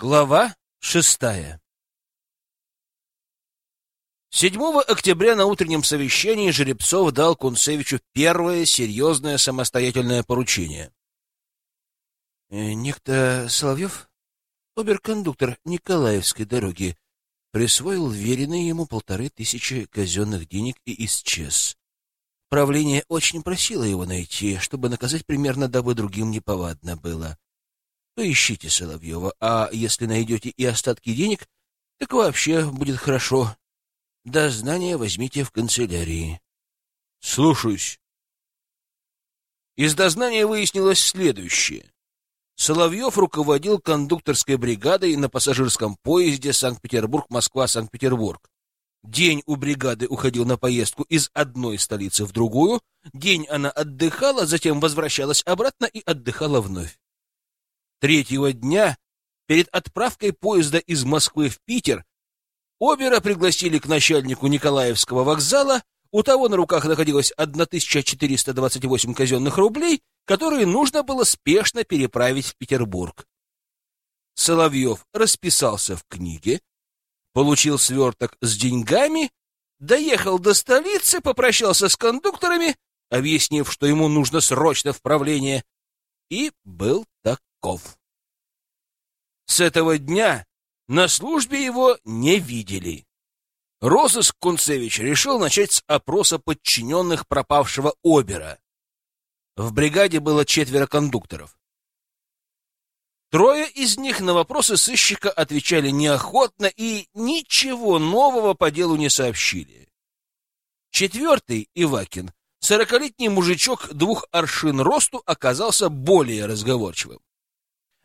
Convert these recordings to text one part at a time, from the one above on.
Глава шестая 7 октября на утреннем совещании Жеребцов дал Кунцевичу первое серьезное самостоятельное поручение. Э, некто Соловьев, оберкондуктор Николаевской дороги, присвоил веренные ему полторы тысячи казенных денег и исчез. Правление очень просило его найти, чтобы наказать примерно, дабы другим неповадно было. Поищите Соловьева, а если найдете и остатки денег, так вообще будет хорошо. Дознание возьмите в канцелярии. Слушаюсь. Из дознания выяснилось следующее. Соловьев руководил кондукторской бригадой на пассажирском поезде Санкт-Петербург-Москва-Санкт-Петербург. День у бригады уходил на поездку из одной столицы в другую, день она отдыхала, затем возвращалась обратно и отдыхала вновь. Третьего дня, перед отправкой поезда из Москвы в Питер, Обера пригласили к начальнику Николаевского вокзала, у того на руках находилось 1428 казенных рублей, которые нужно было спешно переправить в Петербург. Соловьев расписался в книге, получил сверток с деньгами, доехал до столицы, попрощался с кондукторами, объяснив, что ему нужно срочно в правление, и был таков. С этого дня на службе его не видели. Розыск Кунцевич решил начать с опроса подчиненных пропавшего Обера. В бригаде было четверо кондукторов. Трое из них на вопросы сыщика отвечали неохотно и ничего нового по делу не сообщили. Четвертый, Ивакин, сорокалетний мужичок двух аршин росту, оказался более разговорчивым.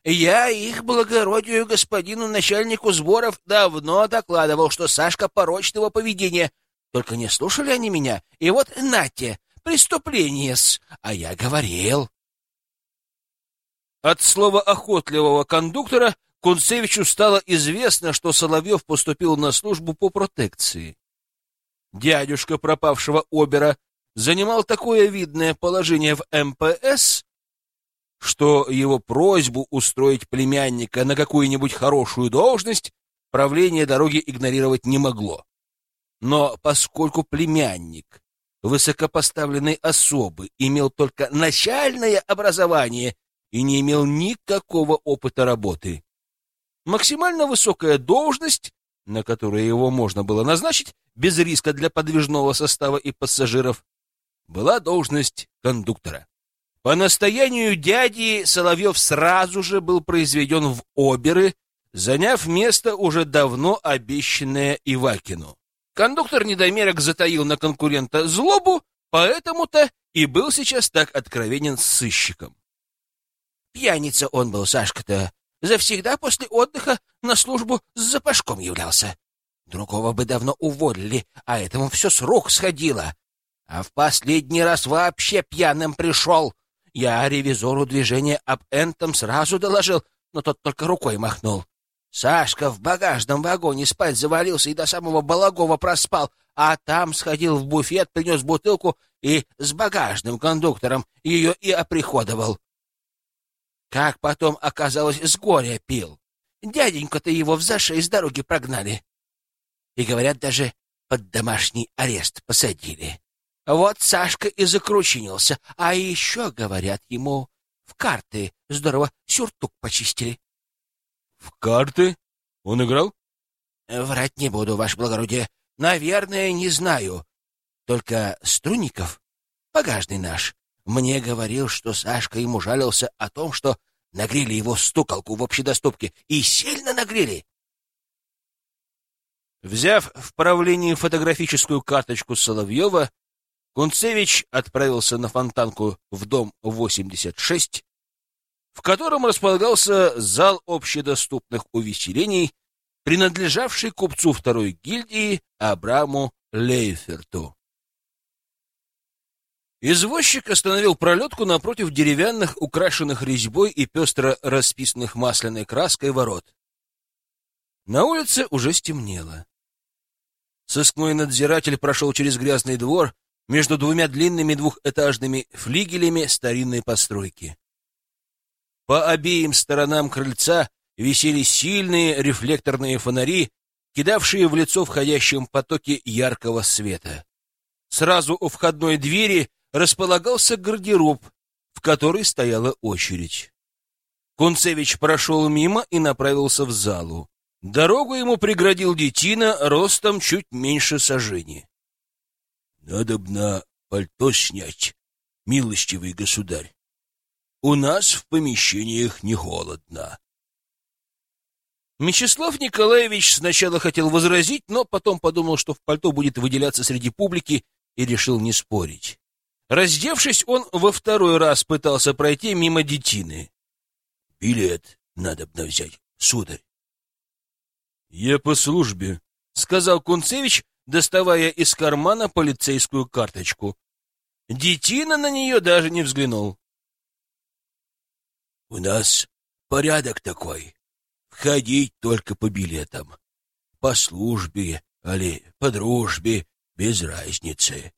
Я их благородию господину начальнику сборов давно докладывал, что Сашка порочного поведения. Только не слушали они меня, и вот нате, преступление-с, а я говорил. От слова охотливого кондуктора Кунцевичу стало известно, что Соловьев поступил на службу по протекции. Дядюшка пропавшего Обера занимал такое видное положение в МПС, что его просьбу устроить племянника на какую-нибудь хорошую должность правление дороги игнорировать не могло. Но поскольку племянник высокопоставленной особы имел только начальное образование и не имел никакого опыта работы, максимально высокая должность, на которую его можно было назначить без риска для подвижного состава и пассажиров, была должность кондуктора. По настоянию дяди Соловьев сразу же был произведен в оберы, заняв место уже давно обещанное Ивакину. Кондуктор-недомерок затаил на конкурента злобу, поэтому-то и был сейчас так откровенен с сыщиком. Пьяница он был, Сашка-то. Завсегда после отдыха на службу с запашком являлся. Другого бы давно уволили, а этому все с рук сходило. А в последний раз вообще пьяным пришел. Я ревизору движения об Энтом сразу доложил, но тот только рукой махнул. Сашка в багажном вагоне спать завалился и до самого Балагова проспал, а там сходил в буфет, принес бутылку и с багажным кондуктором ее и оприходовал. Как потом оказалось, с горя пил. Дяденька-то его в зашей с дороги прогнали. И, говорят, даже под домашний арест посадили. Вот Сашка и закручинился. А еще, говорят ему, в карты здорово сюртук почистили. — В карты? Он играл? — Врать не буду, ваше благородие. Наверное, не знаю. Только Струнников, погажный наш, мне говорил, что Сашка ему жалился о том, что нагрели его стуколку в общедоступке. И сильно нагрели. Взяв в правлении фотографическую карточку Соловьева, Кунцевич отправился на Фонтанку в дом 86, в котором располагался зал общедоступных увеселений, принадлежавший купцу второй гильдии Абраму Лейферту. Извозчик остановил пролетку напротив деревянных, украшенных резьбой и пестро расписанных масляной краской ворот. На улице уже стемнело. Сыскной надзиратель прошел через грязный двор, между двумя длинными двухэтажными флигелями старинной постройки. По обеим сторонам крыльца висели сильные рефлекторные фонари, кидавшие в лицо входящим потоки яркого света. Сразу у входной двери располагался гардероб, в который стояла очередь. Кунцевич прошел мимо и направился в залу. Дорогу ему преградил детина ростом чуть меньше сажени. — Надо б на пальто снять, милостивый государь. У нас в помещениях не холодно. Мечислав Николаевич сначала хотел возразить, но потом подумал, что в пальто будет выделяться среди публики, и решил не спорить. Раздевшись, он во второй раз пытался пройти мимо детины. — Билет надо бы взять, сударь. — Я по службе, — сказал Кунцевич, доставая из кармана полицейскую карточку. Детина на нее даже не взглянул. — У нас порядок такой. Входить только по билетам. По службе, али по дружбе, без разницы.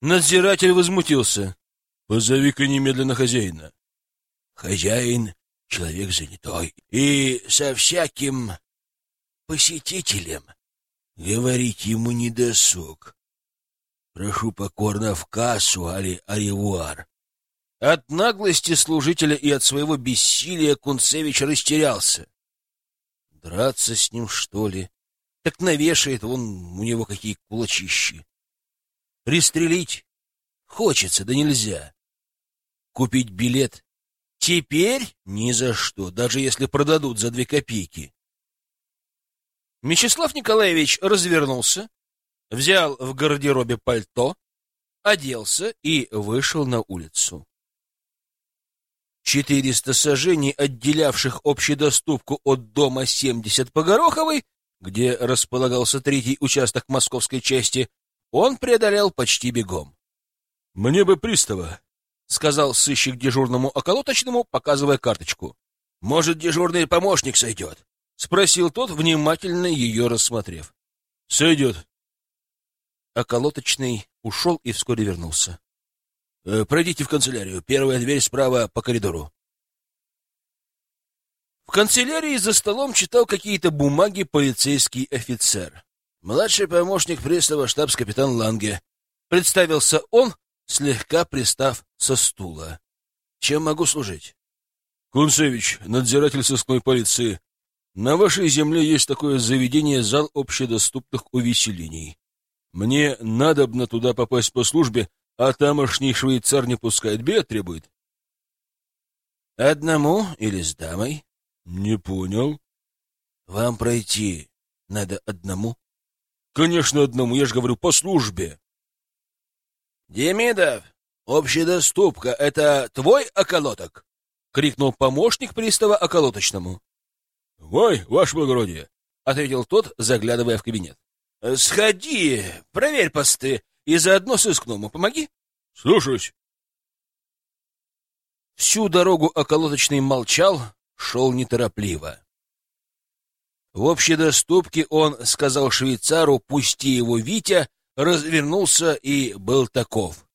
Надзиратель возмутился. «Позови-ка немедленно хозяина». «Хозяин — человек занятой, и со всяким посетителем говорить ему не досуг. Прошу покорно в кассу, али аревуар». От наглости служителя и от своего бессилия Кунцевич растерялся. Драться с ним, что ли? Так навешает он у него какие кулачищи. Пристрелить? Хочется, да нельзя. Купить билет? Теперь ни за что, даже если продадут за две копейки. Мечислав Николаевич развернулся, взял в гардеробе пальто, оделся и вышел на улицу. Четыреста сажений, отделявших общедоступку от дома 70 по Гороховой, где располагался третий участок московской части, он преодолел почти бегом. — Мне бы пристава, — сказал сыщик дежурному околоточному, показывая карточку. — Может, дежурный помощник сойдет? — спросил тот, внимательно ее рассмотрев. — Сойдет. Околоточный ушел и вскоре вернулся. «Э, — Пройдите в канцелярию. Первая дверь справа по коридору. В канцелярии за столом читал какие-то бумаги полицейский офицер. Младший помощник пристава штабс-капитан Ланге. Представился он, слегка пристав со стула. Чем могу служить? Кунцевич, надзиратель сыскной полиции. На вашей земле есть такое заведение зал общедоступных увеселений. Мне надобно туда попасть по службе, а тамошний швейцар не пускает, билет требует. Одному или с дамой? Не понял. Вам пройти надо одному? Конечно, одному, я же говорю, по службе. Демидов, общедоступка, это твой околоток? Крикнул помощник пристава околоточному. Ой, ваше благородие, ответил тот, заглядывая в кабинет. Сходи, проверь посты и заодно сыскному помоги. Слушаюсь. Всю дорогу околоточный молчал, шел неторопливо. В общей доступке он сказал швейцару «пусти его, Витя», развернулся и был таков.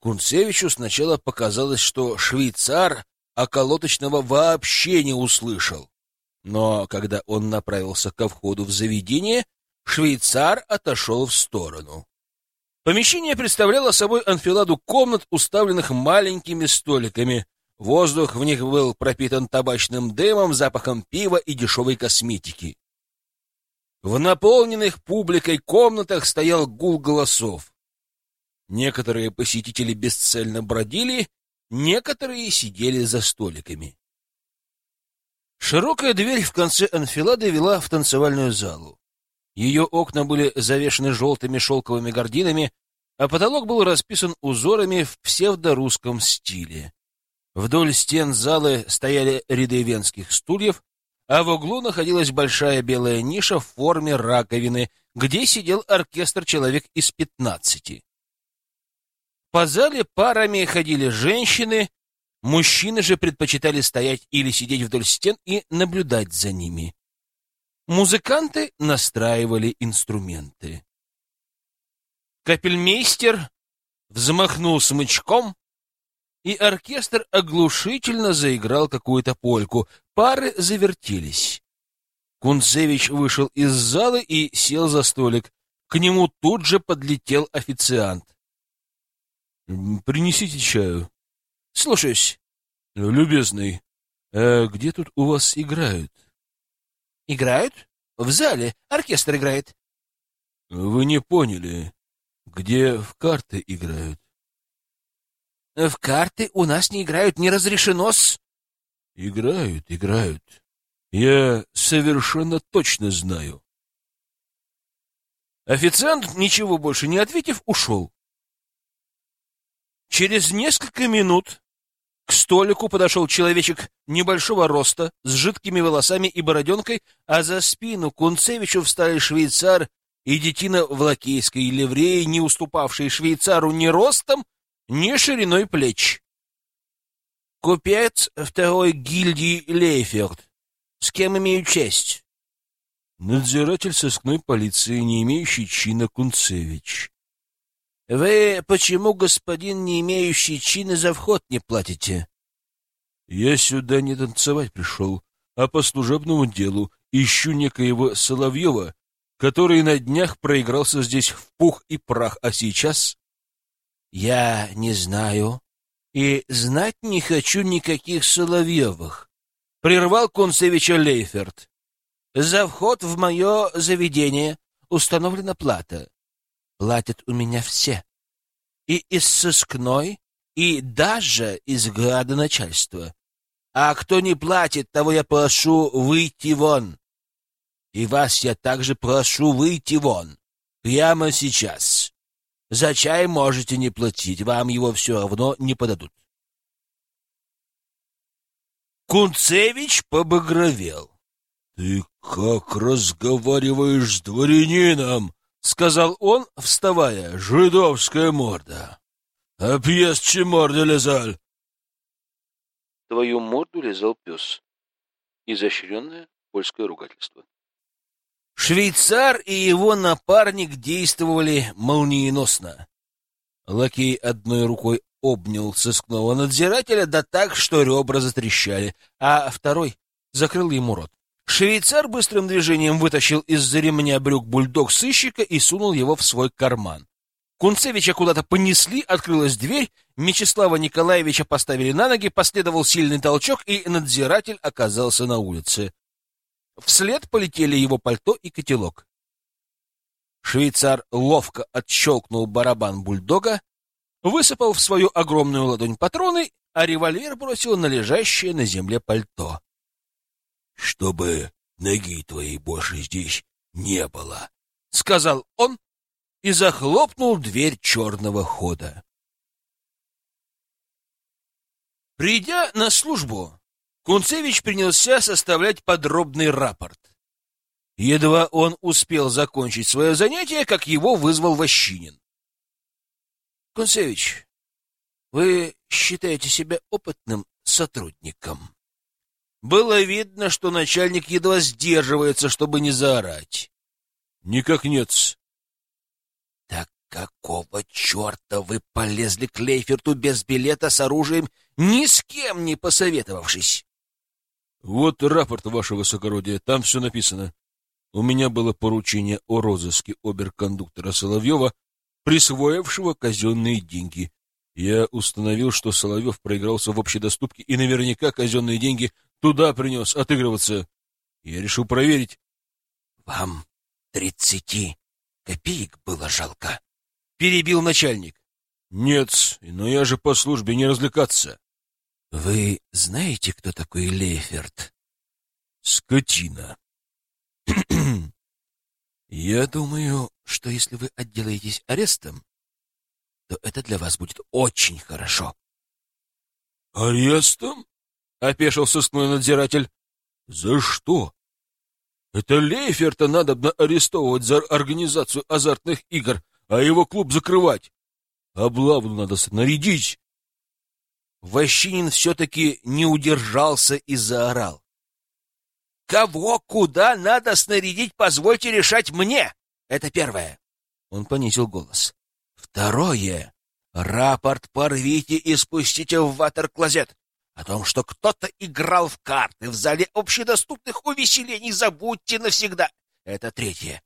Кунцевичу сначала показалось, что швейцар околоточного вообще не услышал. Но когда он направился ко входу в заведение, швейцар отошел в сторону. Помещение представляло собой анфиладу комнат, уставленных маленькими столиками, Воздух в них был пропитан табачным дымом, запахом пива и дешевой косметики. В наполненных публикой комнатах стоял гул голосов. Некоторые посетители бесцельно бродили, некоторые сидели за столиками. Широкая дверь в конце анфилады вела в танцевальную залу. Ее окна были завешены желтыми шелковыми гардинами, а потолок был расписан узорами в псевдорусском стиле. Вдоль стен залы стояли ряды венских стульев, а в углу находилась большая белая ниша в форме раковины, где сидел оркестр человек из пятнадцати. По зале парами ходили женщины, мужчины же предпочитали стоять или сидеть вдоль стен и наблюдать за ними. Музыканты настраивали инструменты. Капельмейстер взмахнул смычком, и оркестр оглушительно заиграл какую-то польку. Пары завертелись. Кунцевич вышел из зала и сел за столик. К нему тут же подлетел официант. «Принесите чаю». «Слушаюсь». «Любезный, а где тут у вас играют?» «Играют? В зале. Оркестр играет». «Вы не поняли. Где в карты играют?» В карты у нас не играют, не разрешено-с. Играют, играют. Я совершенно точно знаю. Официант, ничего больше не ответив, ушел. Через несколько минут к столику подошел человечек небольшого роста, с жидкими волосами и бороденкой, а за спину Кунцевичу встали швейцар и детина в лакейской ливреи, не уступавший швейцару ни ростом, ни шириной плеч. Купец второй гильдии Лейферд. С кем имею честь? Надзиратель сыскной полиции, не имеющий чина Кунцевич. Вы почему, господин, не имеющий чина, за вход не платите? Я сюда не танцевать пришел, а по служебному делу ищу некоего Соловьева, который на днях проигрался здесь в пух и прах, а сейчас я не знаю и знать не хочу никаких Соловьевых. Прервал Кунцевича Лейферт. За вход в мое заведение установлена плата. Платят у меня все. И из сыскной, и даже из градоначальства. А кто не платит, того я прошу выйти вон. И вас я также прошу выйти вон. Прямо сейчас. За чай можете не платить, вам его все равно не подадут. Кунцевич побагровел. — Ты как разговариваешь с дворянином? — сказал он, вставая. — Жидовская морда. — А пьес че морда лизал? Твою морду лизал пес. Изощренное польское ругательство. Швейцар и его напарник действовали молниеносно. Лакей одной рукой обнял сыскного надзирателя, да так, что ребра затрещали, а второй закрыл ему рот. Швейцар быстрым движением вытащил из-за ремня брюк бульдог сыщика и сунул его в свой карман. Кунцевича куда-то понесли, открылась дверь, Мечислава Николаевича поставили на ноги, последовал сильный толчок, и надзиратель оказался на улице. Вслед полетели его пальто и котелок. Швейцар ловко отщелкнул барабан бульдога, высыпал в свою огромную ладонь патроны, а револьвер бросил на лежащее на земле пальто. — Чтобы ноги твоей больше здесь не было, — сказал он и захлопнул дверь черного хода. Придя на службу, Кунцевич принялся составлять подробный рапорт. Едва он успел закончить свое занятие, как его вызвал Ващинин. — Кунцевич, вы считаете себя опытным сотрудником? Было видно, что начальник едва сдерживается, чтобы не заорать. — Никак нет. — Так какого черта вы полезли к Лейферту без билета с оружием, ни с кем не посоветовавшись? Вот рапорт, ваше высокородие, там все написано. У меня было поручение о розыске оберкондуктора Соловьева, присвоившего казенные деньги. Я установил, что Соловьев проигрался в общей доступке и наверняка казенные деньги туда принес отыгрываться. Я решил проверить. — Вам тридцати копеек было жалко? — перебил начальник. — Нет, но я же по службе не развлекаться. Вы знаете, кто такой Лейферт? Скотина. Я думаю, что если вы отделаетесь арестом, то это для вас будет очень хорошо. Арестом? Опешил сыскной надзиратель. За что? Это Лейферта надо арестовывать за организацию азартных игр, а его клуб закрывать. Облаву надо снарядить, Ващинин все-таки не удержался и заорал. «Кого куда надо снарядить, позвольте решать мне! Это первое!» Он понизил голос. «Второе! Рапорт порвите и спустите в ватер-клозет. О том, что кто-то играл в карты в зале общедоступных увеселений, забудьте навсегда. Это третье.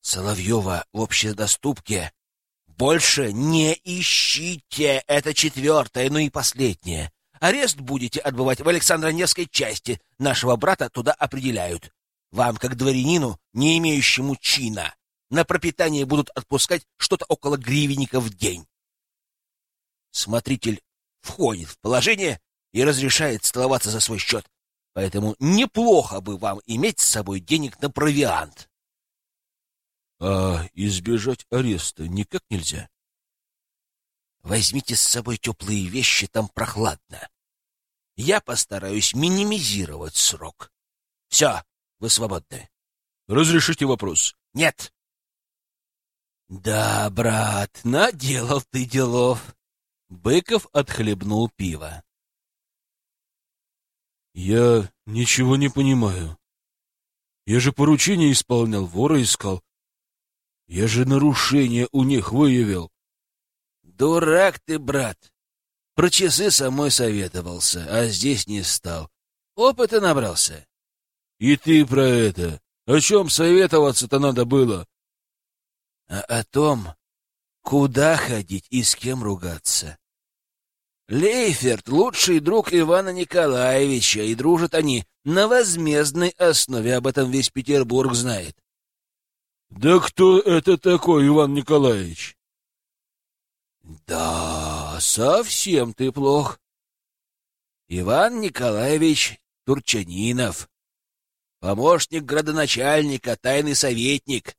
Соловьева в общедоступке больше не ищите. Это четвертое, ну и последнее. Арест будете отбывать в Александро-Невской части. Нашего брата туда определяют. Вам, как дворянину, не имеющему чина, на пропитание будут отпускать что-то около гривенника в день. Смотритель входит в положение и разрешает столоваться за свой счет, поэтому неплохо бы вам иметь с собой денег на провиант. — А избежать ареста никак нельзя? — Возьмите с собой теплые вещи, там прохладно. Я постараюсь минимизировать срок. Все, вы свободны. — Разрешите вопрос? — Нет. «Да, брат, наделал ты делов!» Быков отхлебнул пиво. «Я ничего не понимаю. Я же поручение исполнял, вора искал. Я же нарушение у них выявил». «Дурак ты, брат! Про часы самой советовался, а здесь не стал. Опыта набрался». «И ты про это. О чем советоваться-то надо было?» А о том, куда ходить и с кем ругаться. Лейферт — лучший друг Ивана Николаевича, и дружат они на возмездной основе, об этом весь Петербург знает. — Да кто это такой, Иван Николаевич? — Да, совсем ты плох. Иван Николаевич Турчанинов, помощник градоначальника, тайный советник,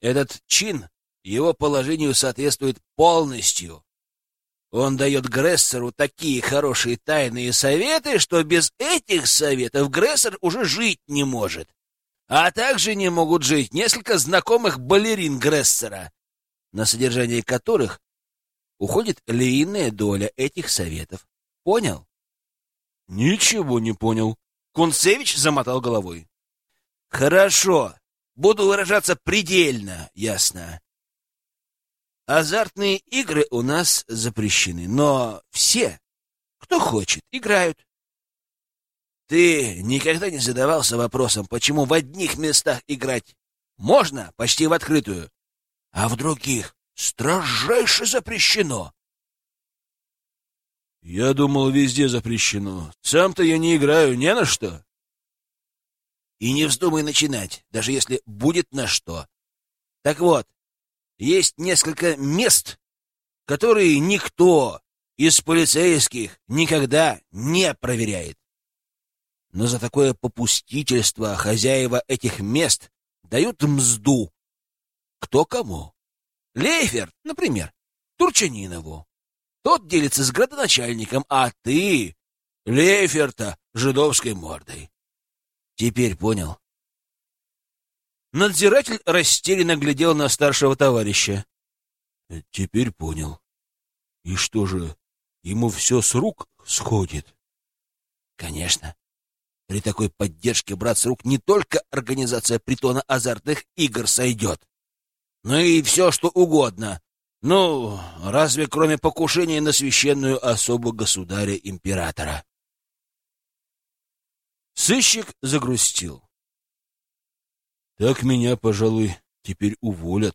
этот чин его положению соответствует полностью. Он дает Грессеру такие хорошие тайные советы, что без этих советов Грессер уже жить не может. А также не могут жить несколько знакомых балерин Грессера, на содержание которых уходит львиная доля этих советов. Понял? Ничего не понял. Кунцевич замотал головой. Хорошо. Буду выражаться предельно ясно. Азартные игры у нас запрещены, но все, кто хочет, играют. Ты никогда не задавался вопросом, почему в одних местах играть можно почти в открытую, а в других строжайше запрещено? Я думал, везде запрещено. Сам-то я не играю, не на что. И не вздумай начинать, даже если будет на что. Так вот, есть несколько мест, которые никто из полицейских никогда не проверяет. Но за такое попустительство хозяева этих мест дают мзду. Кто кому? Лейфер, например, Турчанинову. Тот делится с градоначальником, а ты, Лейфер-то, жидовской мордой. Теперь понял. Надзиратель растерянно глядел на старшего товарища. Теперь понял. И что же, ему все с рук сходит? Конечно. При такой поддержке брат с рук не только организация притона азартных игр сойдет, но и все, что угодно. Ну, разве кроме покушения на священную особу государя-императора? Сыщик загрустил. Так меня, пожалуй, теперь уволят.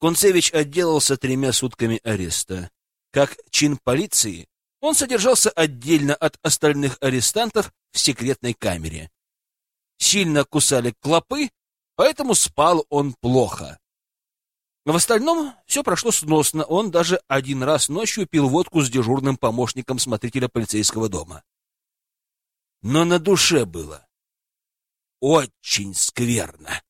Концевич отделался тремя сутками ареста. Как чин полиции, он содержался отдельно от остальных арестантов в секретной камере. Сильно кусали клопы, поэтому спал он плохо. В остальном все прошло сносно. Он даже один раз ночью пил водку с дежурным помощником смотрителя полицейского дома. Но на душе было очень скверно.